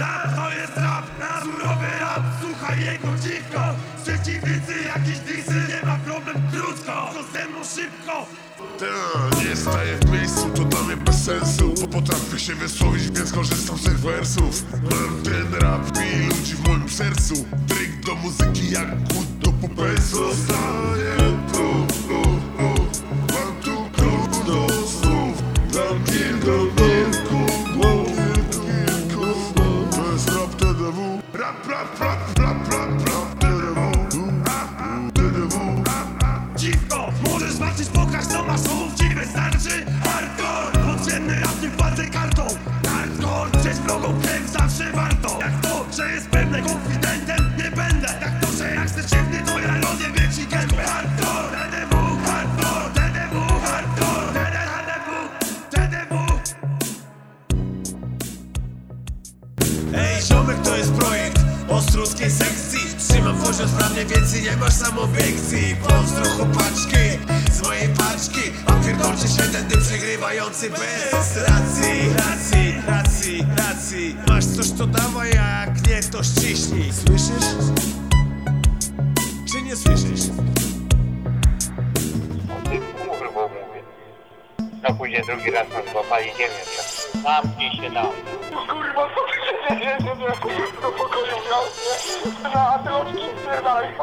Rap to jest rap, na surowy rap Słuchaj jego dziwko. Przeciwnicy jakiś disy Nie ma problem krótko. To ze mną szybko? Ta, nie staję w miejscu, to dla mnie bez sensu. Bo potrafię się wysłowić, więc korzystam z tych wersów. Mam ten rap i ludzi w moim sercu. Dryk do muzyki jak głód do pupensu Zostaję Dziwko, możesz walczyć, pokaż co masz słów Ci wystarczy hardcore Podziemny rap nie płacę kartą. Hardcore, gdzieś wrogą krew zawsze warto. Jak to, że jest pewne konfidentem Nie będę. Tak to, że jak chcesz dziwny to ja rozjebię ci gębę. Hardcore, TDW, hardcore TDW, hardcore TDW, TDW Ej, ziomek to jest projekt Ostruckiej sekcji Trzymam poziom sprawnie, więc nie masz samobiekcji Pozdro chłopaczki z mojej paczki A pierdolcie się tędy przegrywający bez racji Racji, racji, racji Masz coś to dawaj, a jak nie to ściśnij Słyszysz? Czy nie słyszysz? Ty kurwo mówię. No później drugi raz nas złapali, nie wiem. Zamknij się tam. Kurwa, się dzieje? Nie, nie, do pokoju miał, nie? Na, oczki spierdalaj.